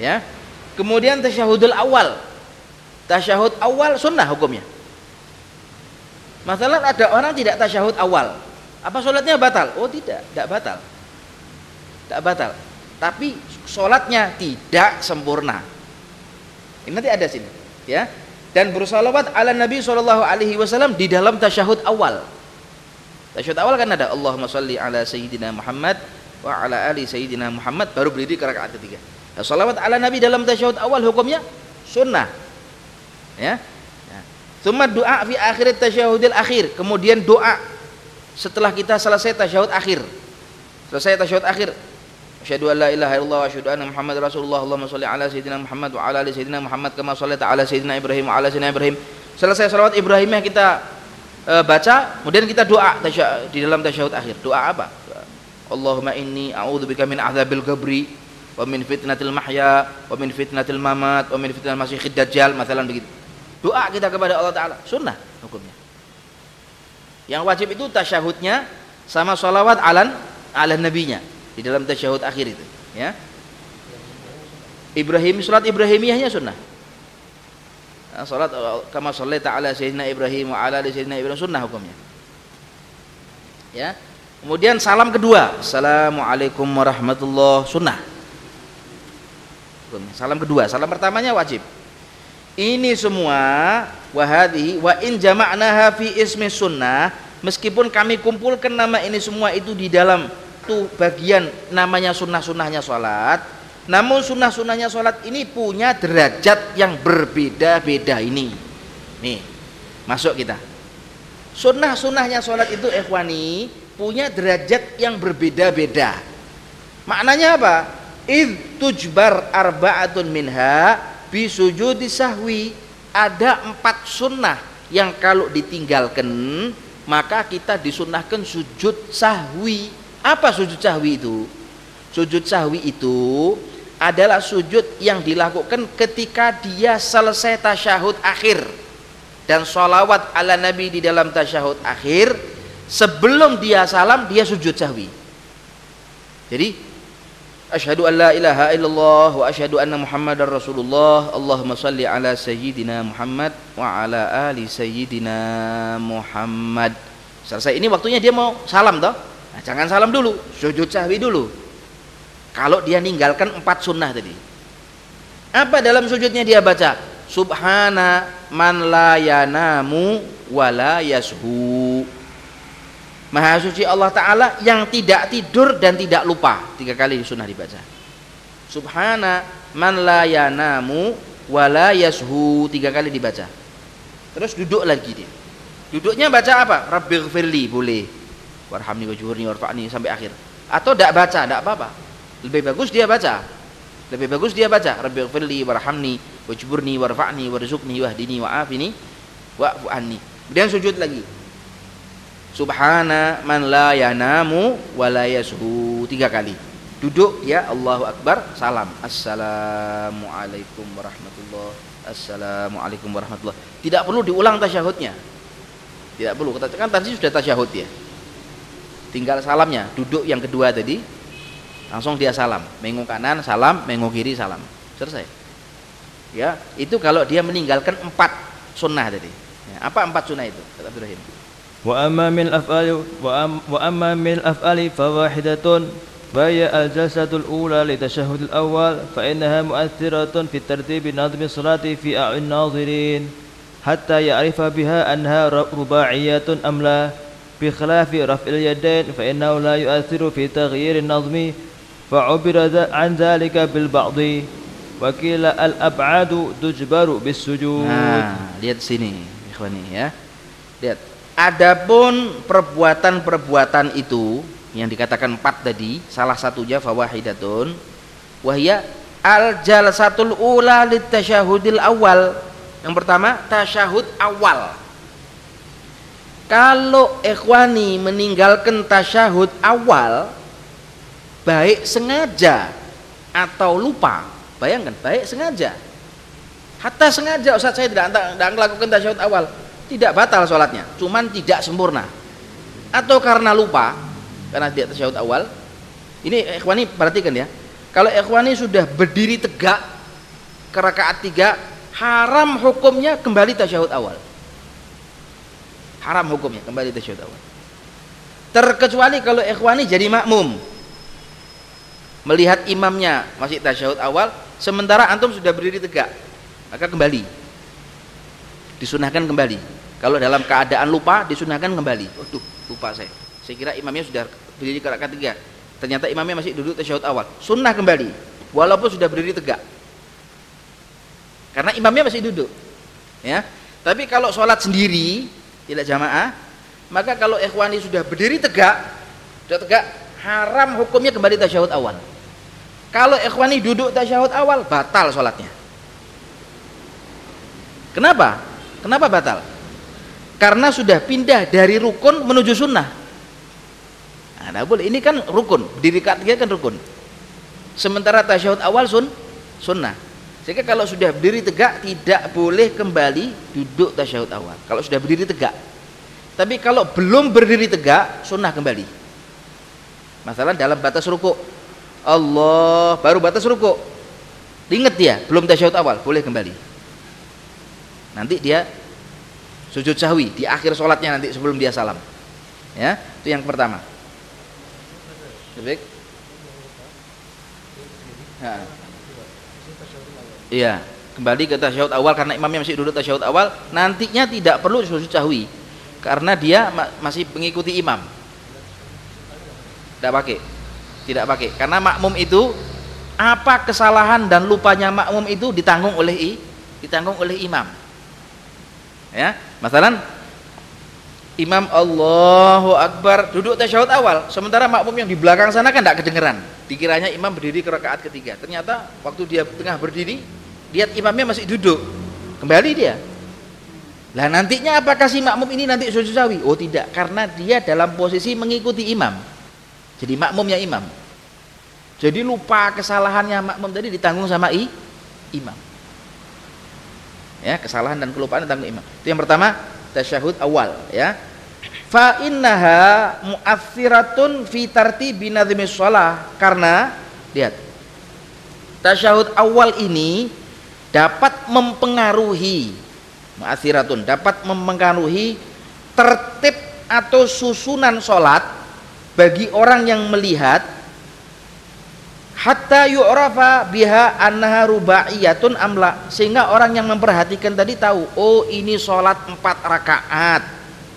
Ya. Kemudian tasyahudul awal. Tasyahud awal sunnah hukumnya Masalah ada orang tidak tasyahud awal. Apa sholatnya batal? Oh tidak, tidak batal. Tidak batal. Tapi sholatnya tidak sempurna. Ini nanti ada sini, ya. Dan bersalawat ala Nabi Shallallahu Alaihi Wasallam di dalam tasyahud awal. Tasyahud awal kan ada Allahumma salli ala Sayyidina Muhammad wa ala ali Sayyidina Muhammad baru berdiri ke rakaat ketiga. Nah, salawat ala Nabi dalam tasyahud awal hukumnya sunnah. Ya, Thumma doa fi akhir tasyahudil akhir. Kemudian doa setelah kita selesai tasyahud akhir. Selesai tasyahud akhir. Asyhadu an la ilaha illallah wa asyhadu anna Muhammad Rasulullah. Allahumma shalli ala sayyidina Muhammad wa ala ali sayyidina Muhammad kama shallaita ala sayyidina Ibrahim wa ala sayyidina Ibrahim. Selesai salawat Ibrahim yang kita e, baca, kemudian kita doa di dalam tasyahud akhir. Doa apa? Allahumma inni a'udzubika min adzabil qabri wa min fitnatil mahya wa min fitnatil mamat wa min fitnatil masiihid dajjal, masalan begitu. Doa kita kepada Allah taala, sunnah hukumnya. Yang wajib itu tasyahudnya sama salawat alan ala nabinya. Di dalam tasyahud akhir itu ya. Ibrahim salat Ibrahimiyahnya sunnah. Nah, salat kama shallaita ala sayyidina Ibrahim wa ala sayyidina Ibrahim sunnah hukumnya. Ya. Kemudian salam kedua. Assalamualaikum warahmatullah sunnah. Salam kedua. Salam pertamanya wajib ini semua wahadi wa in jama'naha fi ismi sunnah meskipun kami kumpulkan nama ini semua itu di dalam satu bagian namanya sunnah-sunnahnya sholat namun sunnah-sunnahnya sholat ini punya derajat yang berbeda-beda ini. Nih masuk kita. Sunnah-sunnahnya sholat itu ikhwani punya derajat yang berbeda-beda. Maknanya apa? Id tujbar arba'atun minha bisujudi sahwi. Ada empat sunnah yang kalau ditinggalkan maka kita disunahkan sujud sahwi. Apa sujud sahwi itu? Sujud sahwi itu adalah sujud yang dilakukan ketika dia selesai tasyahud akhir. Dan sholawat ala nabi di dalam tasyahud akhir sebelum dia salam dia sujud sahwi. Jadi asyhadu an la ilaha illallah wa asyhadu anna muhammadar rasulullah Allahumma salli ala sayyidina Muhammad wa ala ali sayyidina Muhammad selesai ini waktunya dia mau salam toh Nah, jangan salam dulu, sujud sahwi dulu. Kalau dia ninggalkan empat sunnah tadi. Apa dalam sujudnya dia baca? Subhana man la yanamu wala yashu. Maha suci Allah Ta'ala yang tidak tidur dan tidak lupa. Tiga kali sunnah dibaca. Subhana man la yanamu wala yashu. Tiga kali dibaca. Terus duduk lagi dia. Duduknya baca apa? Rabbighfirli boleh warhamni wajurni warfa'ni sampai akhir atau tidak baca tidak apa-apa lebih bagus dia baca lebih bagus dia baca rabbi ghfirli warhamni wajburni warfa'ni warzuqni wahdini wa'afini wa'fu anni kemudian sujud lagi subhana man la yanamu wa la yashu. Tiga kali. Duduk ya Allahu Akbar. Salam. Assalamualaikum warahmatullah. Assalamualaikum warahmatullah. Tidak perlu diulang tasyahudnya. Tidak perlu. Kan tadi sudah tasyahud ya. Tinggal salamnya. Duduk yang kedua tadi. Langsung dia salam. Mengu kanan salam. Mengu kiri salam. Selesai. Ya itu kalau dia meninggalkan empat sunnah tadi. Ya, apa empat sunnah itu kata Ibrahim wa, am, wa amma min af'ali fawahidatun فهي الجلسة الأولى لتشهد الأول فإنها مؤثرة في ترتيب نظم الصلاة في أعين الناظرين حتى يعرف بها أنها رباعية أم لا. بخلاف رفع اليدين فإنه لا يؤثر في تغيير النظم فعبر عن ذلك بالبعض. وكيل الأبعاد تجبر بالسجود. nah lihat sini ikhwani ya lihat adapun perbuatan-perbuatan itu yang dikatakan empat tadi salah satunya fawahidatun wahya al jalsatul ula litasyahudil awal. Yang pertama tasyahud awal. Kalau ikhwani meninggalkan tasyahud awal baik sengaja atau lupa bayangkan baik sengaja. Hatta sengaja Ustaz saya tidak tidak melakukan tasyahud awal tidak batal sholatnya cuman tidak sempurna. Atau karena lupa karena tidak tasyahud awal ini ikhwani perhatikan ya kalau ikhwani sudah berdiri tegak ke rakaat tiga haram hukumnya kembali tasyahud awal. Haram hukumnya kembali tasyahud awal. Terkecuali kalau ikhwani jadi makmum. Melihat imamnya masih tasyahud awal sementara antum sudah berdiri tegak maka kembali. Disunahkan kembali kalau dalam keadaan lupa disunahkan kembali. Waduh lupa saya. Saya kira imamnya sudah berdiri ke rakaat tiga ternyata imamnya masih duduk tasyahud awal. Sunnah kembali walaupun sudah berdiri tegak. Karena imamnya masih duduk ya. Tapi kalau sholat sendiri tidak jamaah maka kalau ikhwani sudah berdiri tegak sudah tegak haram hukumnya kembali tasyahud awal. Kalau ikhwani duduk tasyahud awal, batal sholatnya. Kenapa? Kenapa batal? Karena sudah pindah dari rukun menuju sunnah. Nah, boleh. Ini kan rukun, diri ketiga kan rukun. Sementara tasyahud awal sun, sunnah. Sehingga kalau sudah berdiri tegak tidak boleh kembali duduk tasyahud awal. Kalau sudah berdiri tegak. Tapi kalau belum berdiri tegak, sunnah kembali. Masalah dalam batas ruku. Allah baru batas ruku. Ingat dia, belum tasyahud awal, boleh kembali. Nanti dia sujud sahwi di akhir sholatnya nanti sebelum dia salam. Ya itu yang pertama. Baik. Iya kembali ke tasyahud awal karena imamnya masih duduk tasyahud awal nantinya tidak perlu sujud sahwi karena dia masih mengikuti imam. Tidak pakai. Tidak pakai. Karena makmum itu apa kesalahan dan lupanya makmum itu ditanggung oleh ditanggung oleh imam. Ya masalan imam Allahu Akbar duduk tasyahud awal sementara makmum yang di belakang sana kan tidak kedengeran. Dikiranya imam berdiri ke rakaat ketiga. Ternyata waktu dia tengah berdiri lihat imamnya masih duduk. Kembali dia. Lah nantinya apakah si makmum ini nanti sujud sawi oh tidak karena dia dalam posisi mengikuti imam. Jadi makmumnya imam. Jadi lupa kesalahannya makmum tadi ditanggung sama i, imam ya kesalahan dan kelupaan tentang imam. Itu yang pertama tasyahud awal ya. Fa innaha mu'athiratun fi tartibi nadzmi shalah. Karena lihat. Tasyahud awal ini dapat mempengaruhi mu'athiratun dapat mempengaruhi tertib atau susunan sholat bagi orang yang melihat hatta yu'rafa biha annaha rubaiyatun amla sehingga orang yang memperhatikan tadi tahu oh ini sholat empat rakaat.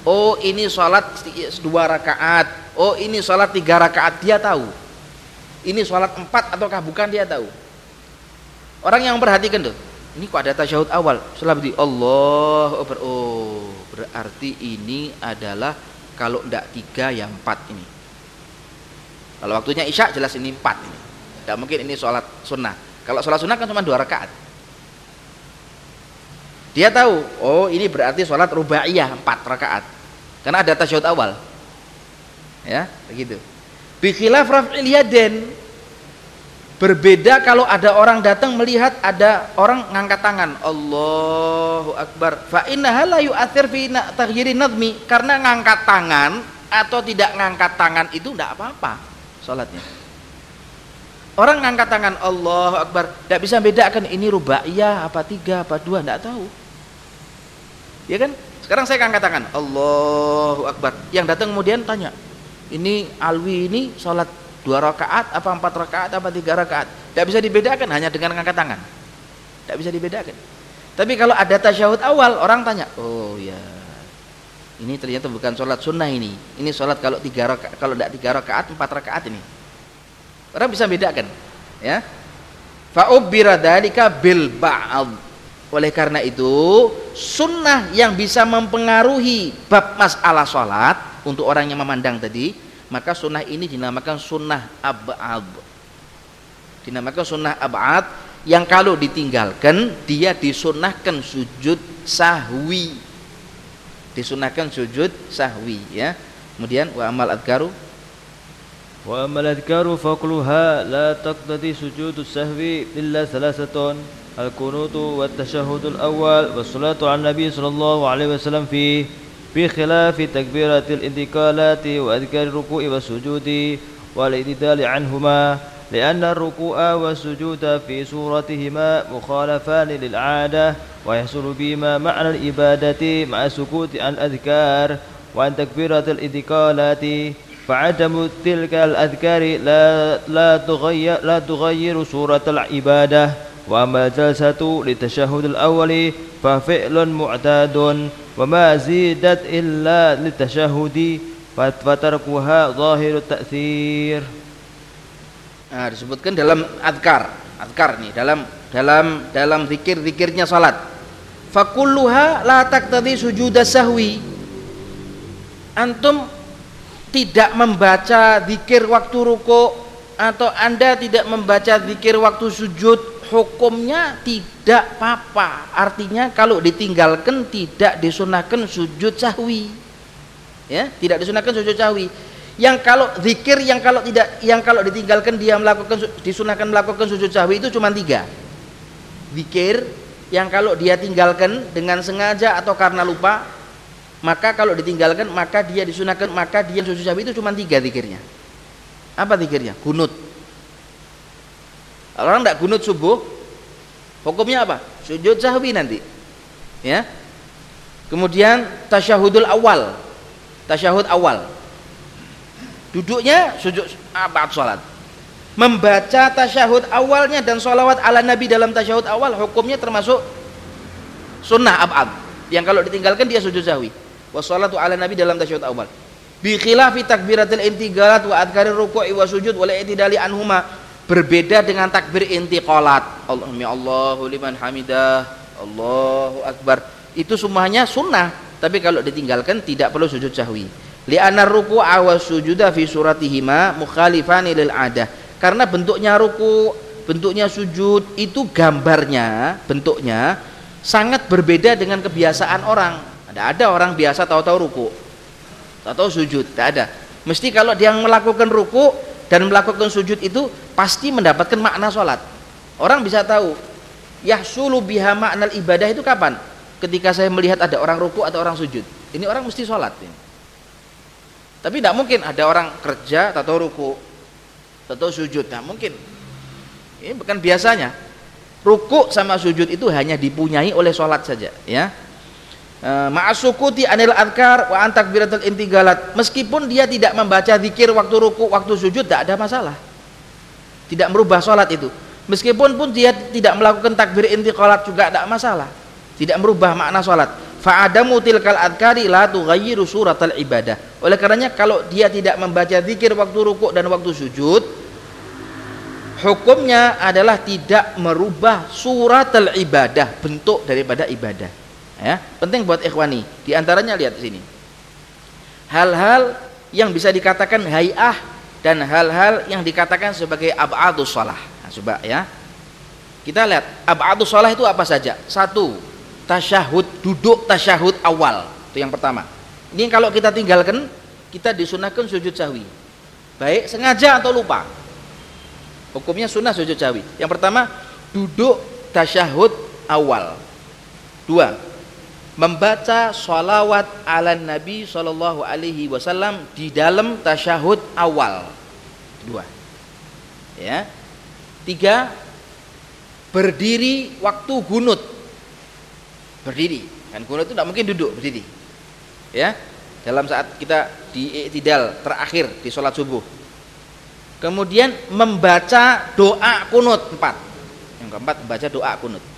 Oh ini sholat dua rakaat. Oh ini sholat tiga rakaat. Dia tahu. Ini sholat empat ataukah bukan? Dia tahu. Orang yang memperhatikan tuh ini kok ada tasyahud awal? Setelah berarti Allah oh berarti ini adalah kalau tidak tiga yang empat ini. Kalau waktunya isya jelas ini empat ini tidak mungkin ini sholat sunnah. Kalau sholat sunnah kan cuma dua rakaat. Dia tahu, oh ini berarti sholat rubaiyah empat rakaat. Karena ada tasyahud awal. Ya, begitu. Bikhilaf raf'il yadin. Berbeda kalau ada orang datang melihat ada orang ngangkat tangan. Allahu Akbar. Fa innaha la yu'athir fi taghyiri nadmi. Karena ngangkat tangan atau tidak ngangkat tangan itu tidak apa-apa sholatnya. Orang ngangkat tangan Allah Akbar, tidak bisa bedakan ini rubaiyah apa tiga apa dua, tidak tahu. Ya kan? Sekarang saya ngangkat tangan, Allahu Akbar. Yang datang kemudian tanya, ini alwi ini sholat dua rakaat apa empat rakaat apa tiga rakaat? Tidak bisa dibedakan hanya dengan ngangkat tangan. Tidak bisa dibedakan. Tapi kalau ada tasyahud awal, orang tanya, oh ya, ini ternyata bukan sholat sunnah ini. Ini sholat kalau tiga rakaat, kalau tidak tiga rakaat, empat rakaat ini Orang bisa bedakan, ya. Fa'ubbira dzalika bil ba'd. Oleh karena itu, sunnah yang bisa mempengaruhi bab masalah salat untuk orang yang memandang tadi, maka sunnah ini dinamakan sunnah ab'ad. Dinamakan sunnah ab'ad yang kalau ditinggalkan dia disunnahkan sujud sahwi. Disunahkan sujud sahwi ya. Kemudian wa amal adkaru وأما الأذكار فقلها لا تقتضي سجود السهو إلا ثلاثة القنوت والتشهد الأول والصلاة على النبي صلى الله عليه وسلم فيه بخلاف تكبيرة الانتقالات وأذكار الركوع والسجود والإعتدال عنهما لأن الركوع والسجود في صورتهما مخالفان للعادة ويحصل بهما معنى الإبادة مع السكوت عن الأذكار وعن تكبيرة الانتقالات. فعدم تلك الأذكار لا لا تغير لا تغير صورة العبادة وأما الجلسة للتشهد الأول ففعل معتاد وما زيدت إلا للتشهد فتركها ظاهر التأثير Nah, disebutkan dalam adkar, adkar nih dalam dalam dalam zikir-zikirnya salat. Fakulluha la taqtadi sujuda sahwi. Antum tidak membaca zikir waktu ruko atau Anda tidak membaca zikir waktu sujud hukumnya tidak apa-apa. Artinya kalau ditinggalkan tidak disunahkan sujud sahwi. Ya tidak disunahkan sujud sahwi. Yang kalau zikir yang kalau tidak yang kalau ditinggalkan dia melakukan disunahkan melakukan sujud sahwi itu cuma tiga. Zikir yang kalau dia tinggalkan dengan sengaja atau karena lupa maka kalau ditinggalkan maka dia disunahkan maka dia sujud sahwi itu cuma tiga zikirnya. Apa zikirnya? Gunut. Orang tidak gunut subuh hukumnya apa? Sujud sahwi nanti. Ya. Kemudian tasyahudul awal. Tasyahud awal. Duduknya sujud abad sholat? Membaca tasyahud awalnya dan sholawat ala nabi dalam tasyahud awal hukumnya termasuk sunnah abad. Yang kalau ditinggalkan dia sujud sahwi wassalatu ala nabi dalam tasyahud awal. Bi khilafi takbiratil intigalat wa adkarir ruku'i wa sujud wa i'tidali anhuma. Berbeda dengan takbir intiqalat. Allahumma ya Allahu liman hamidah. Allahu akbar. Itu semuanya sunnah tapi kalau ditinggalkan tidak perlu sujud sahwi. Li'anna ruku'a wa sujuda fi suratihima mukhalifani lil adah. Karena bentuknya ruku bentuknya sujud itu gambarnya bentuknya sangat berbeda dengan kebiasaan orang ada ada orang biasa tahu-tahu ruku tahu-tahu sujud tidak ada mesti kalau dia melakukan ruku dan melakukan sujud itu pasti mendapatkan makna sholat orang bisa tahu yahsulu biha makna ibadah itu kapan ketika saya melihat ada orang ruku atau orang sujud ini orang mesti sholat tapi tidak mungkin ada orang kerja atau ruku atau sujud. Nah mungkin. Ini bukan biasanya. Ruku sama sujud itu hanya dipunyai oleh sholat saja. Ya. E, ma'asukuti anil adkar wa antak biratul intigalat. Meskipun dia tidak membaca zikir waktu ruku, waktu sujud, tidak ada masalah. Tidak merubah sholat itu. Meskipun pun dia tidak melakukan takbir intiqalat juga tidak masalah. Tidak merubah makna sholat fa'adamu tilkal adkari la tughayyiru suratal ibadah oleh karenanya kalau dia tidak membaca zikir waktu rukuk dan waktu sujud hukumnya adalah tidak merubah suratal ibadah bentuk daripada ibadah ya penting buat ikhwani. Di antaranya lihat sini. Hal-hal yang bisa dikatakan hayah dan hal-hal yang dikatakan sebagai abadus salah nah, coba ya. Kita lihat abadus salah itu apa saja? Satu tasyahud duduk tasyahud awal. Itu yang pertama. Ini kalau kita tinggalkan kita disunahkan sujud sahwi. Baik sengaja atau lupa? Hukumnya sunnah sujud sahwi. Yang pertama duduk tasyahud awal. Dua membaca sholawat ala nabi sallallahu alaihi wasallam di dalam tasyahud awal. Dua. Ya. Tiga berdiri waktu gunut. Berdiri. Kan kunut itu tidak mungkin duduk berdiri. Ya. Dalam saat kita di iktidal terakhir di sholat subuh. Kemudian membaca doa kunut empat. Yang keempat membaca doa kunut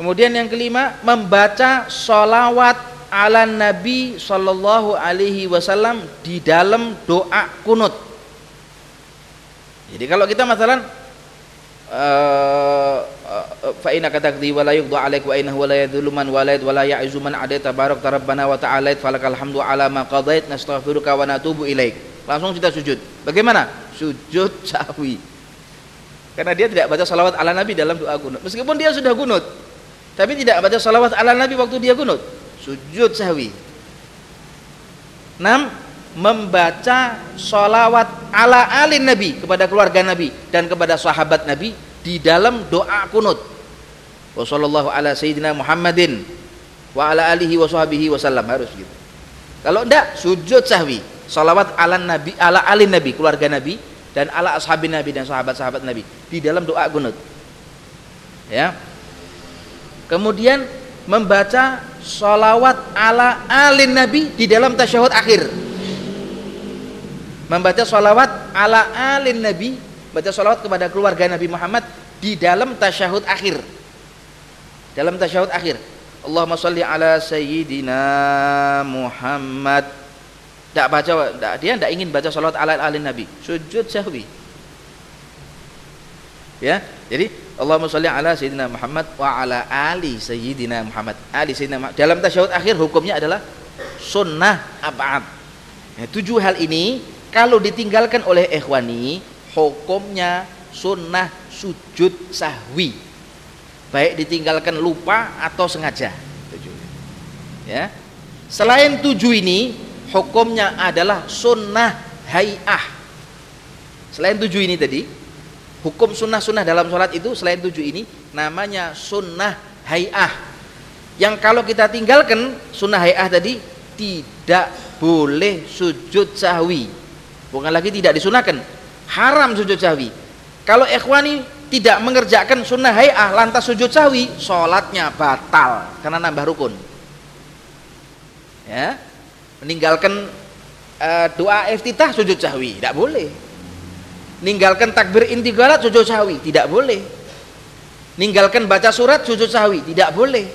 kemudian yang kelima membaca sholawat ala nabi sallallahu alaihi wasallam di dalam doa kunut. Jadi kalau kita masalah uh, fa inna katakdi wa la yuqda alaik wa innahu la yadhullu man walait wa la ya'zu man adait tabarak rabbana wa ta'ala falakal hamdu ala ma qadait nastaghfiruka wa natubu ilaik. Langsung kita sujud. Bagaimana? Sujud sahwi. Karena dia tidak baca salawat ala nabi dalam doa kunut. Meskipun dia sudah kunut tapi tidak baca salawat ala nabi waktu dia kunut. Sujud sahwi. 6 membaca salawat ala alin nabi kepada keluarga nabi dan kepada sahabat nabi di dalam doa kunut. Wa sallallahu ala sayyidina Muhammadin wa ala alihi wa sahbihi wasallam harus gitu. Kalau enggak sujud sahwi. Salawat ala nabi ala ali nabi keluarga nabi dan ala ashabi nabi dan sahabat-sahabat nabi di dalam doa kunut. Ya kemudian membaca salawat ala alin nabi di dalam tasyahud akhir. Membaca salawat ala alin nabi baca salawat kepada keluarga Nabi Muhammad di dalam tasyahud akhir. Dalam tasyahud akhir. Allahumma salli ala sayyidina Muhammad. Tidak baca tidak, dia tidak ingin baca salawat ala alin Nabi. Sujud sahwi. Ya jadi Allahumma salli ala sayyidina Muhammad wa ala ali sayyidina Muhammad. Ali sayyidina Muhammad. dalam tasyahud akhir hukumnya adalah sunnah abad. Ya, tujuh hal ini kalau ditinggalkan oleh ikhwani hukumnya sunnah sujud sahwi. Baik ditinggalkan lupa atau sengaja. Ya. Selain tujuh ini hukumnya adalah sunnah hayah. Selain tujuh ini tadi hukum sunnah-sunnah dalam sholat itu selain tujuh ini namanya sunnah hayah. Yang kalau kita tinggalkan sunnah hayah tadi tidak boleh sujud sahwi. Bukan lagi tidak disunahkan haram sujud sahwi. Kalau ikhwani tidak mengerjakan sunnah hayah lantas sujud sahwi sholatnya batal karena nambah rukun. Ya meninggalkan uh, doa iftitah sujud sahwi tidak boleh meninggalkan takbir inti galat sujud sahwi tidak boleh meninggalkan baca surat sujud sahwi tidak boleh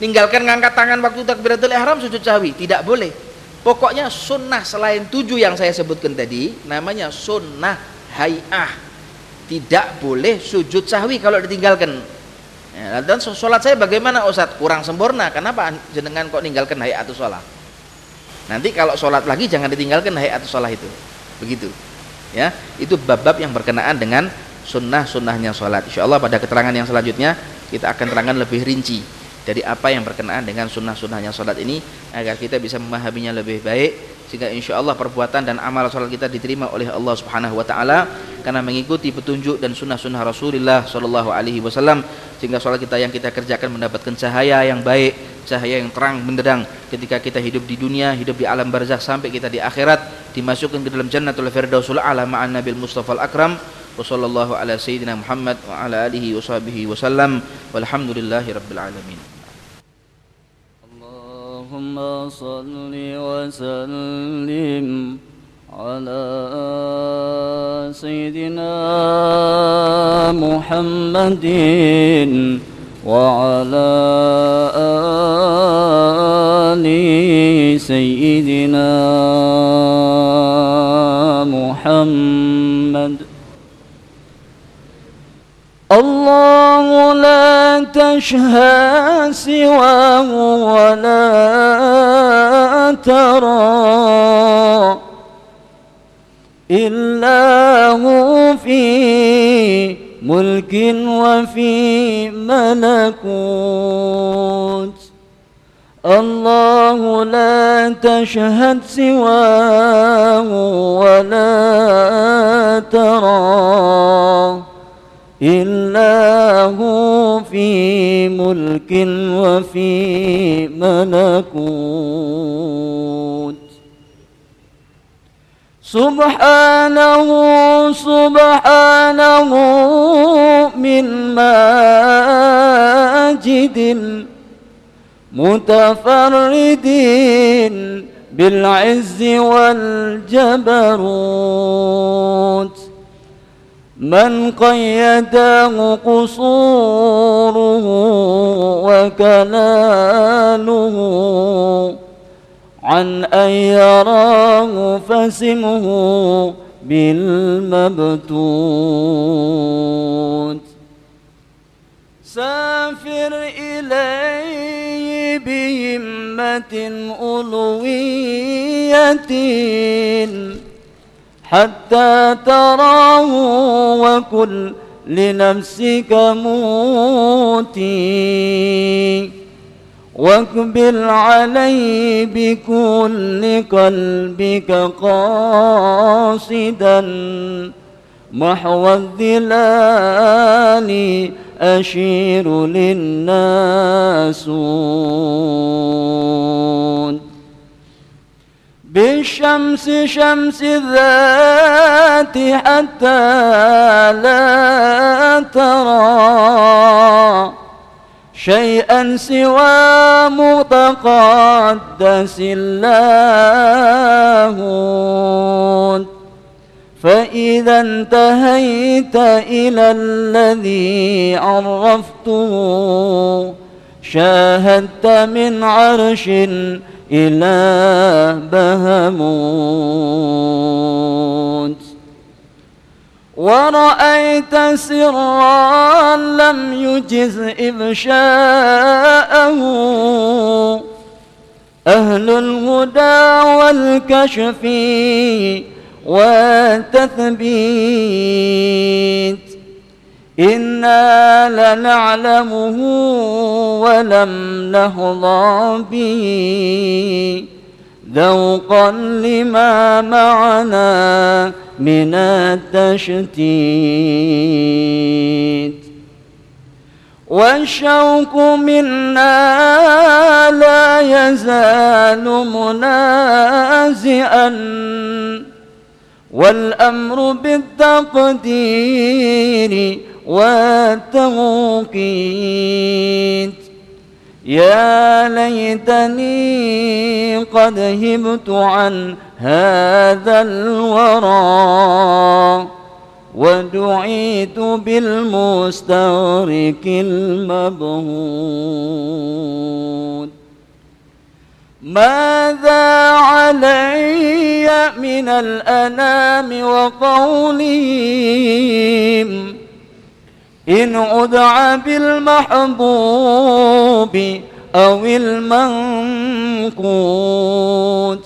meninggalkan ngangkat tangan waktu takbiratul ihram sujud sahwi tidak boleh pokoknya sunnah selain tujuh yang saya sebutkan tadi namanya sunnah hayah tidak boleh sujud sahwi kalau ditinggalkan Ya, dan sholat saya bagaimana Ustaz? Kurang sempurna. Kenapa jenengan kok ninggalkan atau sholat? Nanti kalau sholat lagi jangan ditinggalkan atau sholat itu. Begitu. Ya, itu bab-bab yang berkenaan dengan sunnah-sunnahnya sholat. Insya Allah pada keterangan yang selanjutnya kita akan terangkan lebih rinci dari apa yang berkenaan dengan sunnah-sunnahnya sholat ini agar kita bisa memahaminya lebih baik sehingga insya Allah perbuatan dan amal salat kita diterima oleh Allah Subhanahu Wa Taala karena mengikuti petunjuk dan sunnah-sunnah Rasulullah Shallallahu Alaihi Wasallam sehingga salat kita yang kita kerjakan mendapatkan cahaya yang baik cahaya yang terang benderang ketika kita hidup di dunia hidup di alam barzakh sampai kita di akhirat dimasukkan ke dalam jannatul firdausul a'la ma'an nabil mustafa al akram wa sallallahu ala sayyidina Muhammad wa ala alihi wa sahbihi wasallam walhamdulillahi rabbil alamin اللهم صل وسلم على سيدنا محمد وعلى آل سيدنا محمد. الله لا تشهى سواه ولا ترى إلا هو في ملك وفي ملكوت. الله لا تشهد سواه ولا ترى إلا هو في ملك وفي ملكوت. سبحانه سبحانه من ماجد متفرد بالعز والجبروت. من قيده قصوره وكلاله عن أن يراه فسمه بالمبتوت سافر إليه بهمة ألوية حتى تراه وكل لنفسك موتي. واقبل عليه بكل قلبك قاصدا محو الظلال أشير للناسون بالشمس شمس الذات حتى لا ترى. شيئا سوى متقدس الله. فإذا انتهيت إلى الذي عرفته شاهدت من عرش إلى بهموت ورأيت سرا لم يجز إفشاءه أهل الهدى والكشف والتثبيت. إنا لنعلمه ولم نهضى به. ذوقا لما معنا من التشتيت. والشوق منا لا يزال منازئا والأمر بالتقدير والتوقيت. يا ليتني قد هبت عن هذا الورى ودعيت بالمستغرق المبهود. ماذا علي من الأنام وقولهم إن أدعى بالمحبوب أو المنقود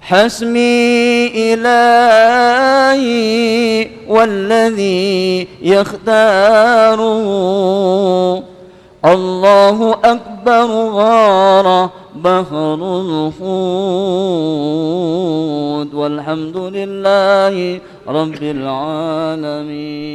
حسمي إلهي والذي يختاره الله أكبر غار بحر الخود والحمد لله رب العالمين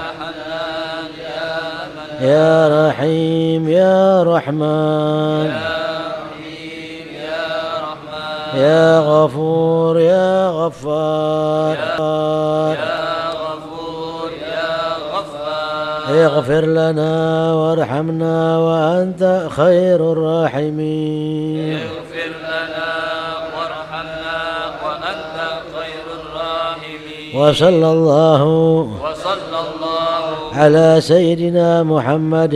يا رحيم يا رحمن. يا غفور يا غفار. يا غفور يا غفار. اغفر لنا وارحمنا وأنت خير الراحمين. اغفر لنا وارحمنا وأنت خير الراحمين. وصلى الله وصلى الله على سيدنا محمد.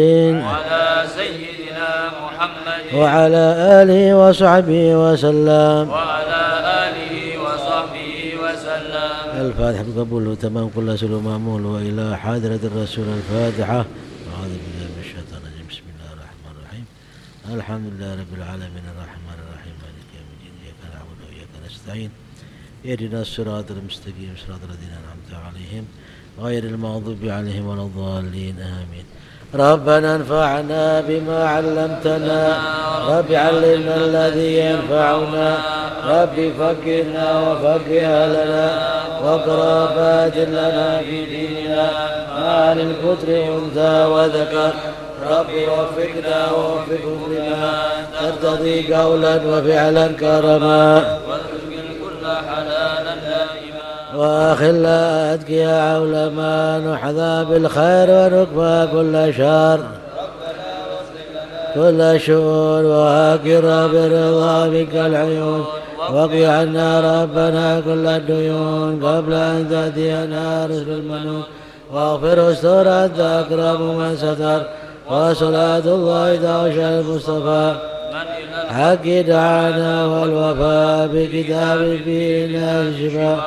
على سيدنا محمد. وعلى آله وصحبه وسلم. وعلى آله وصحبه وسلم. الفاتحة بقبول وتمام كل سلو مأمول وإلى حضرة الرسول الفاتحة. أعوذ بالله من الشيطان الرجيم. بسم الله الرحمن الرحيم. الحمد لله رب العالمين. الرحمن الرحيم. مالك يوم الدين. إياك نعبد وإياك نستعين. اهدنا الصراط المستقيم. صراط الذين أنعمت عليهم. غير المغضوب عليهم ولا الضالين آمين. ربنا انفعنا بما علمتنا رب علمنا الذي ينفعنا رب فكرنا وفكها لنا وقرابات لنا في ديننا ما للكتر أنثى وذكر. رب وفقنا ووفقهم لما ترتضي قولا وفعلا كرما. وأخلا أتقيا عول ما نحظى بالخير ونكفى كل شر. كل شؤون وهاكر برضا منك العيون. واقض عنا ربنا كل الديون. قبل أن تأتينا رسل المنون. واغفر استر أنت أكرم من ستر. وصلاة الله تعشى المصطفى. حق دعانا والوفاء بكتاب فيه الناس شفاء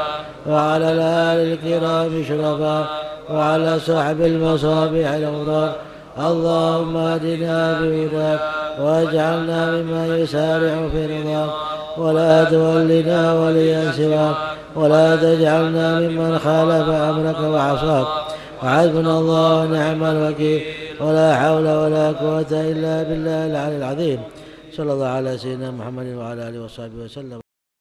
وعلى الآل الكرام شرفاء وعلى صحب المصابيح الأمرار اللهم اهدنا بهداك واجعلنا ممن يسارع في رضاك. ولا تولنا وليا سواك ولا تجعلنا ممن خالف أمرك وعصاك. وحسبنا الله ونعم الوكيل. ولا حول ولا قوة إلا بالله العلي العظيم. صلى الله على سيدنا محمد وعلى آله وصحبه وسلم.